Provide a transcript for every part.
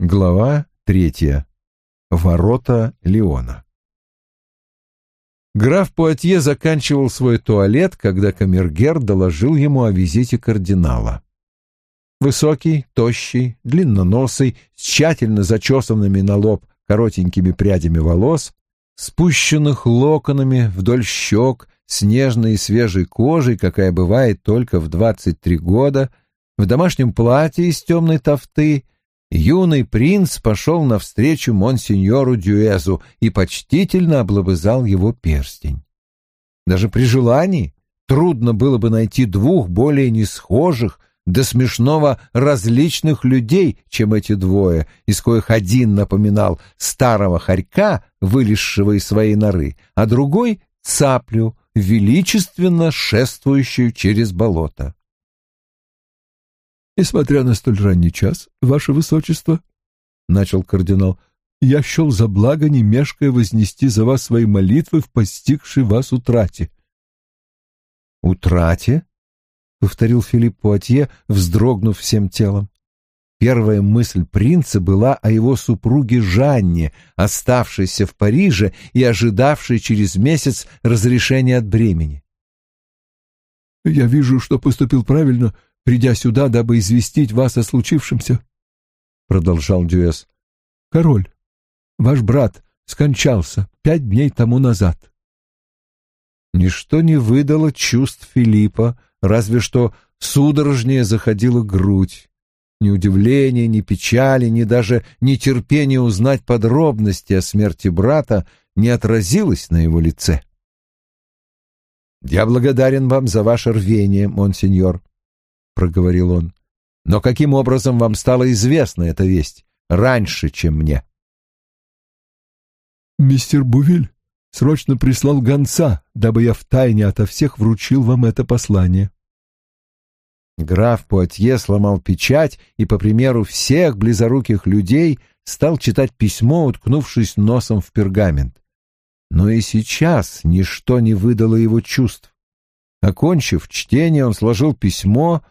Глава третья. Ворота Леона. Граф Пуатье заканчивал свой туалет, когда камергер доложил ему о визите кардинала. Высокий, тощий, длинноносый, с тщательно зачесанными на лоб коротенькими прядями волос, спущенных локонами вдоль щек, с нежной и свежей кожей, какая бывает только в двадцать три года, в домашнем платье из темной тофты, юный принц пошел навстречу монсеньору Дюэзу и почтительно облобызал его перстень. Даже при желании трудно было бы найти двух более несхожих, до смешного различных людей, чем эти двое, из коих один напоминал старого хорька, вылезшего из своей норы, а другой — цаплю, величественно шествующую через болото. «Несмотря на столь ранний час, ваше высочество, — начал кардинал, — я счел за благо, не мешкая, вознести за вас свои молитвы в постигшей вас утрате». «Утрате?» — повторил Филипп Пуатье, вздрогнув всем телом. Первая мысль принца была о его супруге Жанне, оставшейся в Париже и ожидавшей через месяц разрешения от бремени. «Я вижу, что поступил правильно, придя сюда, дабы известить вас о случившемся», — продолжал Дюэс. «Король, ваш брат скончался пять дней тому назад». Ничто не выдало чувств Филиппа, разве что судорожнее заходила грудь. Ни удивления, ни печали, ни даже нетерпения узнать подробности о смерти брата не отразилось на его лице. «Я благодарен вам за ваше рвение, монсеньор», — проговорил он. «Но каким образом вам стала известна эта весть раньше, чем мне?» «Мистер Бувиль срочно прислал гонца, дабы я втайне ото всех вручил вам это послание». Граф Пуатье сломал печать и, по примеру всех близоруких людей, стал читать письмо, уткнувшись носом в пергамент. Но и сейчас ничто не выдало его чувств. Окончив чтение, он сложил письмо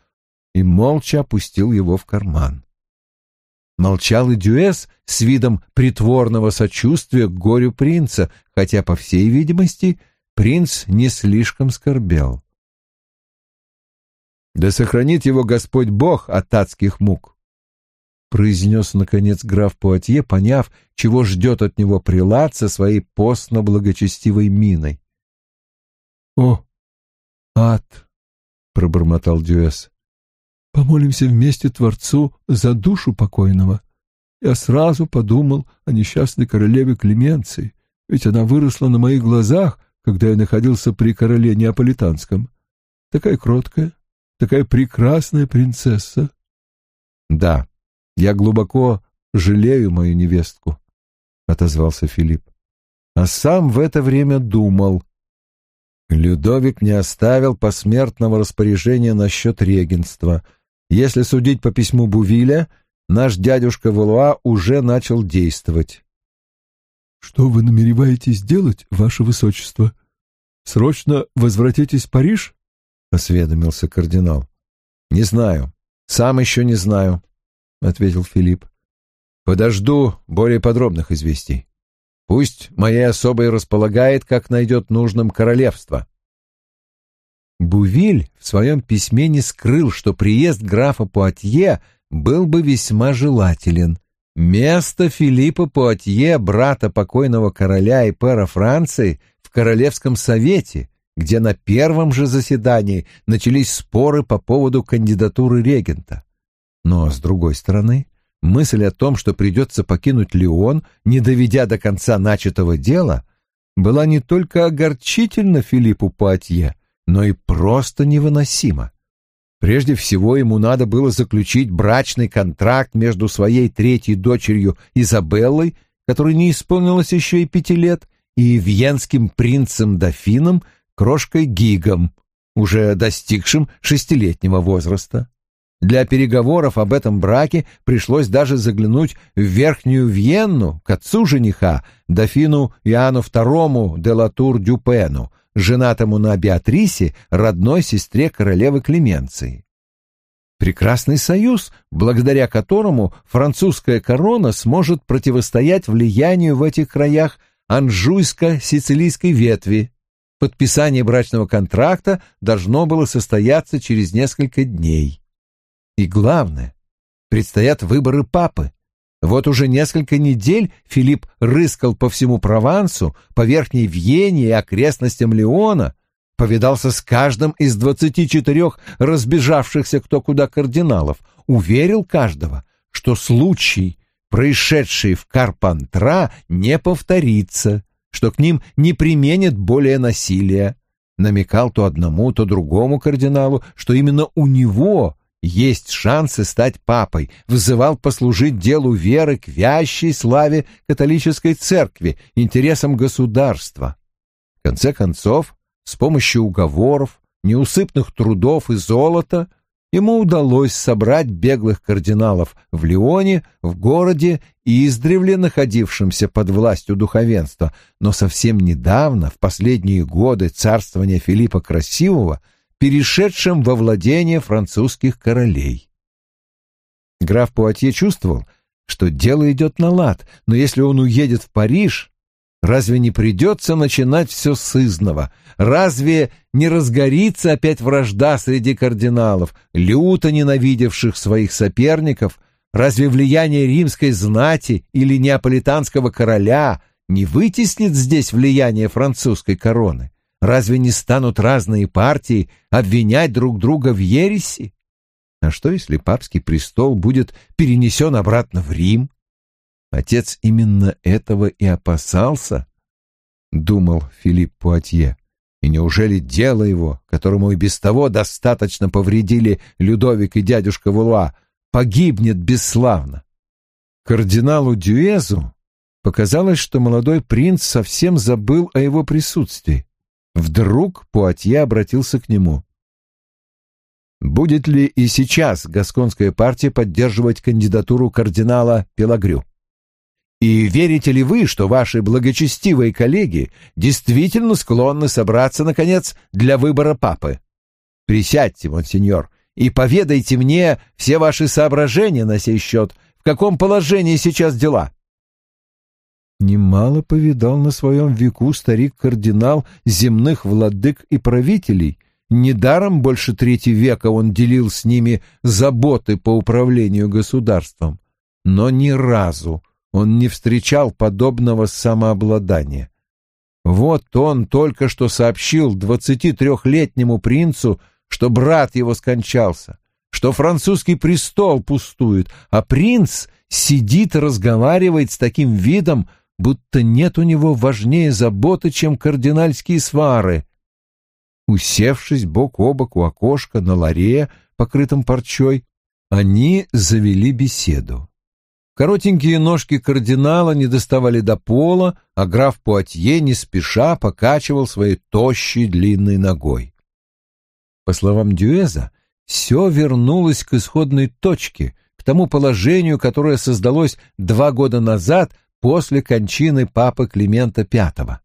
и молча опустил его в карман. Молчал и Дюэс с видом притворного сочувствия к горю принца, хотя, по всей видимости, принц не слишком скорбел. «Да сохранит его Господь Бог от адских мук!» — произнес, наконец, граф Пуатье, поняв, чего ждет от него прилад со своей постно-благочестивой миной. «О, ад!» — пробормотал Дюэс. Помолимся вместе Творцу за душу покойного. Я сразу подумал о несчастной королеве Клеменции, ведь она выросла на моих глазах, когда я находился при короле Неаполитанском. Такая кроткая, такая прекрасная принцесса. Да, я глубоко жалею мою невестку, — отозвался Филипп. А сам в это время думал. Людовик не оставил посмертного распоряжения насчет регенства — если судить по письму Бувиля, наш дядюшка Валуа уже начал действовать. «Что вы намереваетесь делать, ваше высочество? Срочно возвратитесь в Париж?» — осведомился кардинал. «Не знаю. Сам еще не знаю», — ответил Филипп. «Подожду более подробных известий. Пусть моей особой располагает, как найдет нужным королевство». Бувиль в своем письме не скрыл, что приезд графа Пуатье был бы весьма желателен. Место Филиппа Пуатье, брата покойного короля и пера Франции, в Королевском совете, где на первом же заседании начались споры по поводу кандидатуры регента. Но, с другой стороны, мысль о том, что придется покинуть Леон, не доведя до конца начатого дела, была не только огорчительна Филиппу Пуатье, но и просто невыносимо. Прежде всего ему надо было заключить брачный контракт между своей третьей дочерью Изабеллой, которой не исполнилось еще и пяти лет, и вьенским принцем-дофином, крошкой Гигом, уже достигшим шестилетнего возраста. Для переговоров об этом браке пришлось даже заглянуть в Верхнюю Вьенну к отцу жениха, дофину Иоанну II де Латур-Дюпену, женатому на Беатрисе, родной сестре королевы Клеменции. Прекрасный союз, благодаря которому французская корона сможет противостоять влиянию в этих краях анжуйско-сицилийской ветви. Подписание брачного контракта должно было состояться через несколько дней. И главное, предстоят выборы папы. Вот уже несколько недель Филипп рыскал по всему Провансу, по Верхней Вьене и окрестностям Леона, повидался с каждым из двадцати четырех разбежавшихся кто куда кардиналов, уверил каждого, что случай, происшедший в Карпантра, не повторится, что к ним не применят более насилия. Намекал то одному, то другому кардиналу, что именно у него есть шансы стать папой, взывал послужить делу веры к вящей славе католической церкви, интересам государства. В конце концов, с помощью уговоров, неусыпных трудов и золота ему удалось собрать беглых кардиналов в Лионе, в городе, издревле находившемся под властью духовенства, но совсем недавно, в последние годы царствования Филиппа Красивого, перешедшем во владение французских королей. Граф Пуатье чувствовал, что дело идет на лад, но если он уедет в Париж, Разве не придется начинать все с изного? Разве не разгорится опять вражда среди кардиналов, люто ненавидевших своих соперников? Разве влияние римской знати или неаполитанского короля не вытеснит здесь влияние французской короны? Разве не станут разные партии обвинять друг друга в ереси? А что, если папский престол будет перенесен обратно в Рим? Отец именно этого и опасался, думал Филипп Пуатье. И неужели дело его, которому и без того достаточно повредили Людовик и дядюшка Вулуа, погибнет бесславно? Кардиналу Дюэзу показалось, что молодой принц совсем забыл о его присутствии. Вдруг Пуатье обратился к нему. «Будет ли и сейчас Гасконская партия поддерживать кандидатуру кардинала Пелагрю?» И верите ли вы, что ваши благочестивые коллеги действительно склонны собраться, наконец, для выбора папы? Присядьте, монсеньор, и поведайте мне все ваши соображения на сей счет, в каком положении сейчас дела. Немало повидал на своем веку старик-кардинал земных владык и правителей. Недаром больше трети века он делил с ними заботы по управлению государством. Но ни разу он не встречал подобного самообладания. Вот он только что сообщил двадцати трехлетнему принцу, что брат его скончался, что французский престол пустует, а принц сидит и разговаривает с таким видом, будто нет у него важнее заботы, чем кардинальские свары. Усевшись бок о бок у окошка на ларе, покрытом парчой, они завели беседу. Коротенькие ножки кардинала не доставали до пола, а граф Пуатье не спеша покачивал своей тощей длинной ногой. По словам Дюэза, все вернулось к исходной точке, к тому положению, которое создалось два года назад после кончины папы Климента V.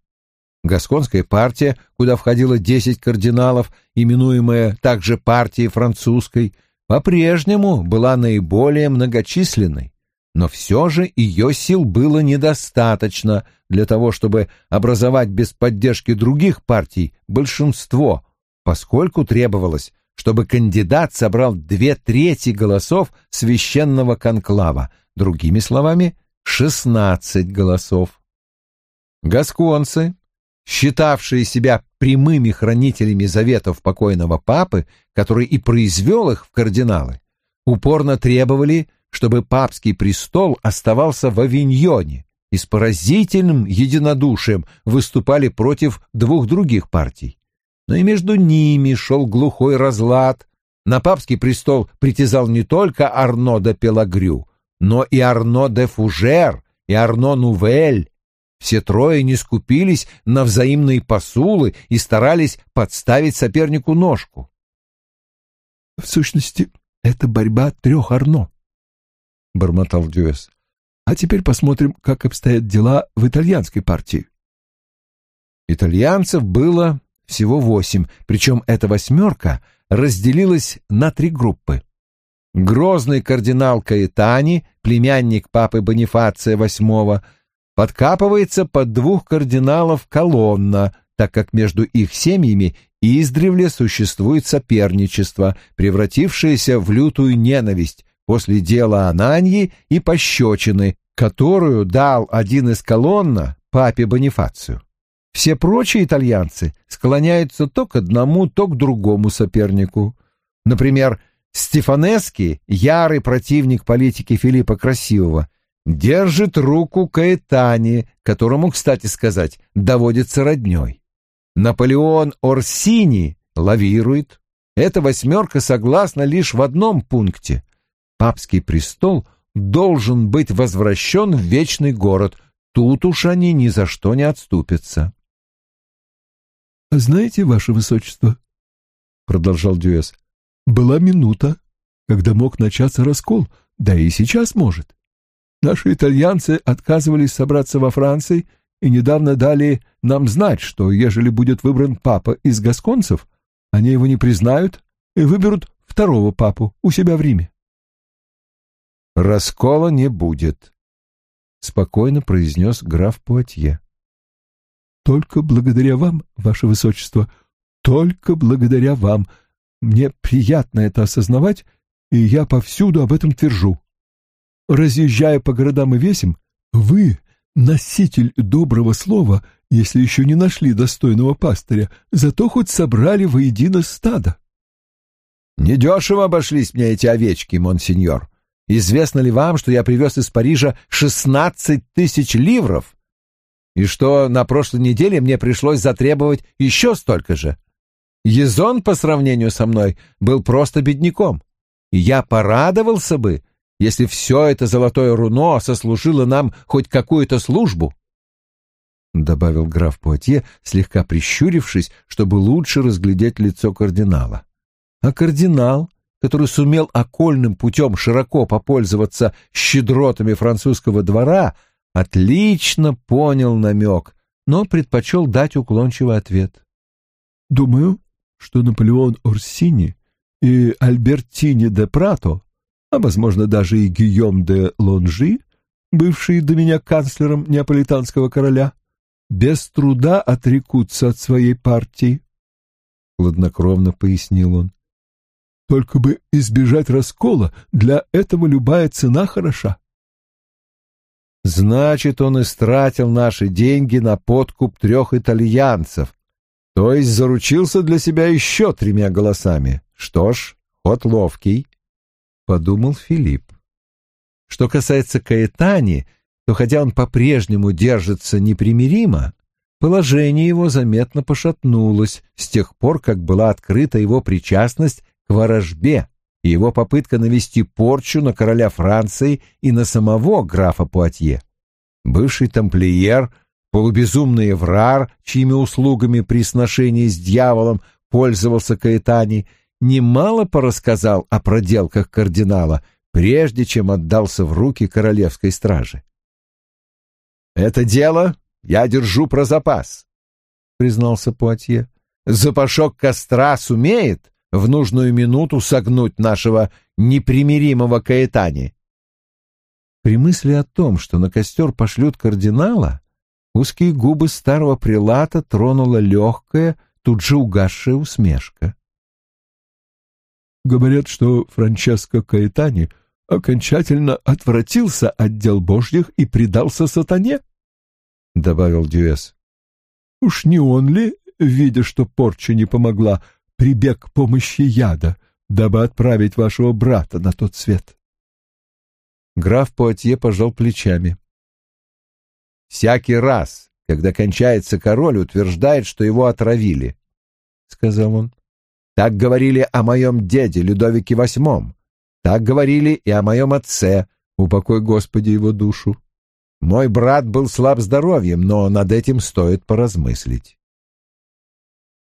Гасконская партия, куда входило десять кардиналов, именуемая также партией французской, по-прежнему была наиболее многочисленной но все же ее сил было недостаточно для того, чтобы образовать без поддержки других партий большинство, поскольку требовалось, чтобы кандидат собрал две трети голосов священного конклава, другими словами, шестнадцать голосов. Гасконцы, считавшие себя прямыми хранителями заветов покойного папы, который и произвел их в кардиналы, упорно требовали, чтобы папский престол оставался в Авиньоне и с поразительным единодушием выступали против двух других партий. Но и между ними шел глухой разлад. На папский престол притязал не только Арно де Пелагрю, но и Арно де Фужер, и Арно Нувель. Все трое не скупились на взаимные посулы и старались подставить сопернику ножку. В сущности, это борьба трех Арно, — бормотал Дюэс. «А теперь посмотрим, как обстоят дела в итальянской партии». Итальянцев было всего восемь, причем эта восьмерка разделилась на три группы. Грозный кардинал Каэтани, племянник папы Бонифация VIII, подкапывается под двух кардиналов колонна, так как между их семьями издревле существует соперничество, превратившееся в лютую ненависть после дела Ананьи и пощечины, которую дал один из колонна папе Бонифацию. Все прочие итальянцы склоняются то к одному, то к другому сопернику. Например, Стефанески, ярый противник политики Филиппа Красивого, держит руку Каэтани, которому, кстати сказать, доводится родней. Наполеон Орсини лавирует. Эта восьмерка согласна лишь в одном пункте. Папский престол должен быть возвращен в вечный город. Тут уж они ни за что не отступятся. — Знаете, ваше высочество, — продолжал Дюэс, — была минута, когда мог начаться раскол, да и сейчас может. Наши итальянцы отказывались собраться во Франции и недавно дали нам знать, что ежели будет выбран папа из гасконцев, они его не признают и выберут второго папу у себя в Риме. «Раскола не будет», — спокойно произнес граф Пуатье. Только благодаря вам, ваше высочество, только благодаря вам. Мне приятно это осознавать, и я повсюду об этом твержу. Разъезжая по городам и весям, вы — носитель доброго слова, если еще не нашли достойного пастыря, зато хоть собрали воедино стадо. Недешево обошлись мне эти овечки, монсеньор. Известно ли вам, что я привез из Парижа шестнадцать тысяч ливров и что на прошлой неделе мне пришлось затребовать еще столько же. Езон по сравнению со мной был просто бедняком, и я порадовался бы, если все это золотое руно сослужило нам хоть какую-то службу. — добавил граф Пуатье, слегка прищурившись, чтобы лучше разглядеть лицо кардинала. А кардинал, который сумел окольным путем широко попользоваться щедротами французского двора, — отлично понял намек, но предпочел дать уклончивый ответ. «Думаю, что Наполеон Орсини и Альбертини де Прато, а, возможно, даже и Гийом де Лонжи, бывшие до меня канцлером неаполитанского короля, без труда отрекутся от своей партии», — хладнокровно пояснил он. «Только бы избежать раскола, для этого любая цена хороша. Значит, он истратил наши деньги на подкуп трех итальянцев, то есть заручился для себя еще тремя голосами. Что ж, ход ловкий, — подумал Филипп. Что касается Каэтани, то хотя он по-прежнему держится непримиримо, положение его заметно пошатнулось с тех пор, как была открыта его причастность к ворожбе и его попытка навести порчу на короля Франции и на самого графа Пуатье. Бывший тамплиер, полубезумный еврар, чьими услугами при сношении с дьяволом пользовался Каэтани, немало порассказал о проделках кардинала, прежде чем отдался в руки королевской стражи. «Это дело я держу про запас», — признался Пуатье. «Запашок костра сумеет, в нужную минуту согнуть нашего непримиримого Каэтани. При мысли о том, что на костер пошлют кардинала, узкие губы старого прилата тронула легкая, тут же угасшая усмешка. Говорят, что Франческо Каэтани окончательно отвратился от дел божьих и предался сатане, — добавил Дюэс. Уж не он ли, видя, что порча не помогла, прибег к помощи яда, дабы отправить вашего брата на тот свет. Граф Пуатье пожал плечами. «Всякий раз, когда кончается король, утверждает, что его отравили», — сказал он. «Так говорили о моем деде Людовике VIII. Так говорили и о моем отце, упокой Господи его душу. Мой брат был слаб здоровьем, но над этим стоит поразмыслить»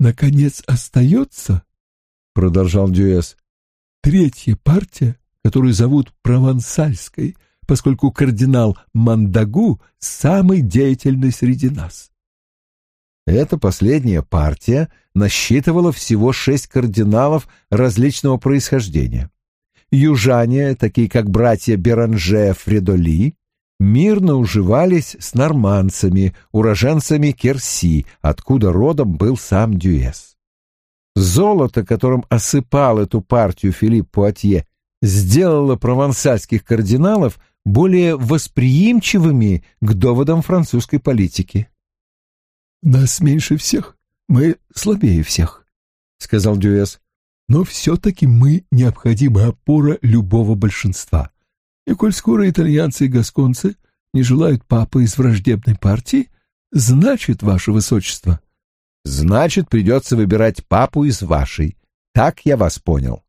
наконец остается, — продолжал Дюэс, — третья партия, которую зовут Провансальской, поскольку кардинал Мандагу самый деятельный среди нас. Эта последняя партия насчитывала всего шесть кардиналов различного происхождения. южане, такие как братья Беранже Фредоли, мирно уживались с норманцами, уроженцами Керси, откуда родом был сам Дюэс. Золото, которым осыпал эту партию Филипп Пуатье, сделало провансальских кардиналов более восприимчивыми к доводам французской политики. «Нас меньше всех, мы слабее всех», — сказал Дюэс. «Но все-таки мы необходимая опора любого большинства. И коль скоро итальянцы и гасконцы не желают папы из враждебной партии, значит, ваше высочество». «Значит, придется выбирать папу из вашей. Так я вас понял».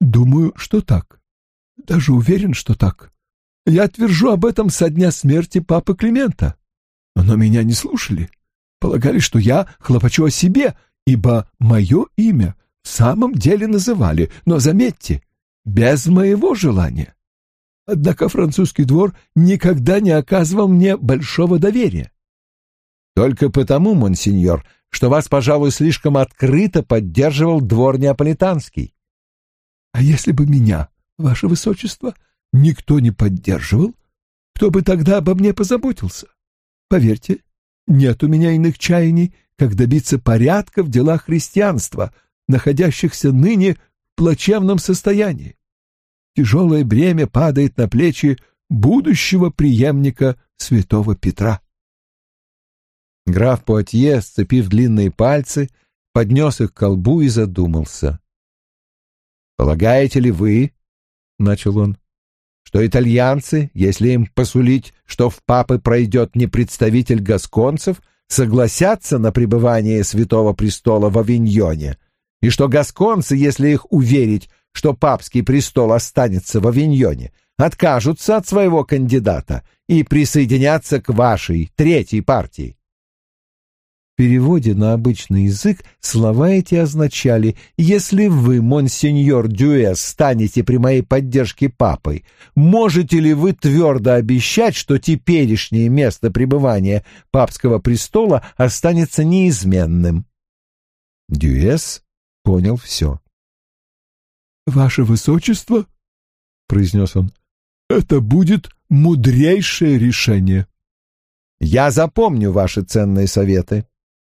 «Думаю, что так. Даже уверен, что так. Я твержу об этом со дня смерти папы Климента. Но меня не слушали. Полагали, что я хлопочу о себе, ибо мое имя в самом деле называли, но, заметьте, без моего желания. Однако французский двор никогда не оказывал мне большого доверия. Только потому, монсеньор, что вас, пожалуй, слишком открыто поддерживал двор неаполитанский. А если бы меня, ваше высочество, никто не поддерживал, кто бы тогда обо мне позаботился? Поверьте, нет у меня иных чаяний, как добиться порядка в делах христианства, находящихся ныне в плачевном состоянии. Тяжелое бремя падает на плечи будущего преемника святого Петра. Граф Пуатье, сцепив длинные пальцы, поднес их к колбу и задумался. «Полагаете ли вы, — начал он, — что итальянцы, если им посулить, что в папы пройдет не представитель гасконцев, согласятся на пребывание Святого Престола в Авиньоне, и что гасконцы, если их уверить, что папский престол останется в Авиньоне, откажутся от своего кандидата и присоединятся к вашей третьей партии? Переводе на обычный язык слова эти означали «Если вы, монсеньор Дюэс, станете при моей поддержке папой, можете ли вы твердо обещать, что теперешнее место пребывания папского престола останется неизменным?» Дюэс понял все. «Ваше высочество», — произнес он, — «это будет мудрейшее решение». «Я запомню ваши ценные советы», —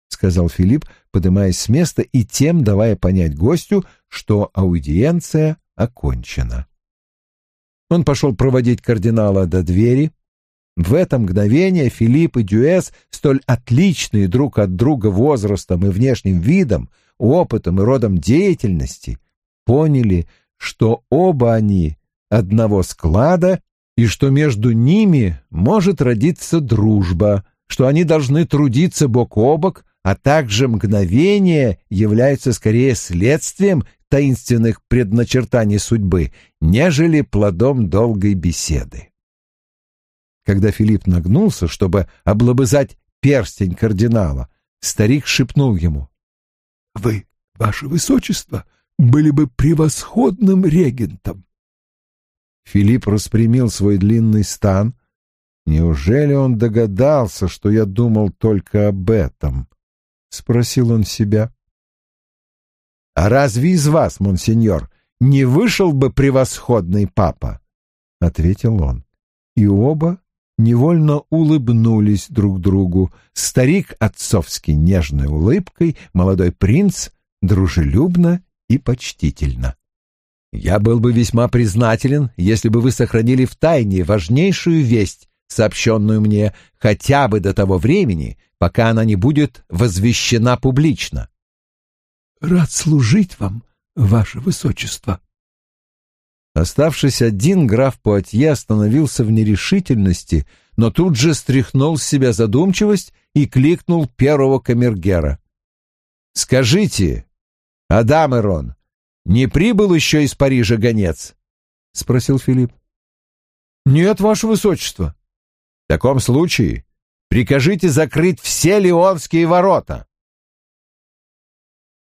сказал Филипп, поднимаясь с места и тем давая понять гостю, что аудиенция окончена. Он пошел проводить кардинала до двери. В это мгновение Филипп и Дюэс, столь отличные друг от друга возрастом и внешним видом, опытом и родом деятельности, поняли, что оба они одного склада и что между ними может родиться дружба, что они должны трудиться бок о бок, а также мгновение являются скорее следствием таинственных предначертаний судьбы, нежели плодом долгой беседы. Когда Филипп нагнулся, чтобы облобызать перстень кардинала, старик шепнул ему. — Вы, ваше высочество, были бы превосходным регентом. Филипп распрямил свой длинный стан. Неужели он догадался, что я думал только об этом? — спросил он себя. «А разве из вас, монсеньор, не вышел бы превосходный папа?» — ответил он. И оба невольно улыбнулись друг другу. Старик отцовски нежной улыбкой, молодой принц дружелюбно и почтительно. «Я был бы весьма признателен, если бы вы сохранили в тайне важнейшую весть, сообщенную мне хотя бы до того времени, пока она не будет возвещена публично. Рад служить вам, ваше высочество. Оставшись один, граф Пуатье остановился в нерешительности, но тут же стряхнул с себя задумчивость и кликнул первого камергера. «Скажите, Адам Эрон, не прибыл еще из Парижа гонец?» — спросил Филипп. «Нет, ваше высочество». «В таком случае Прикажите закрыть все Леонские ворота.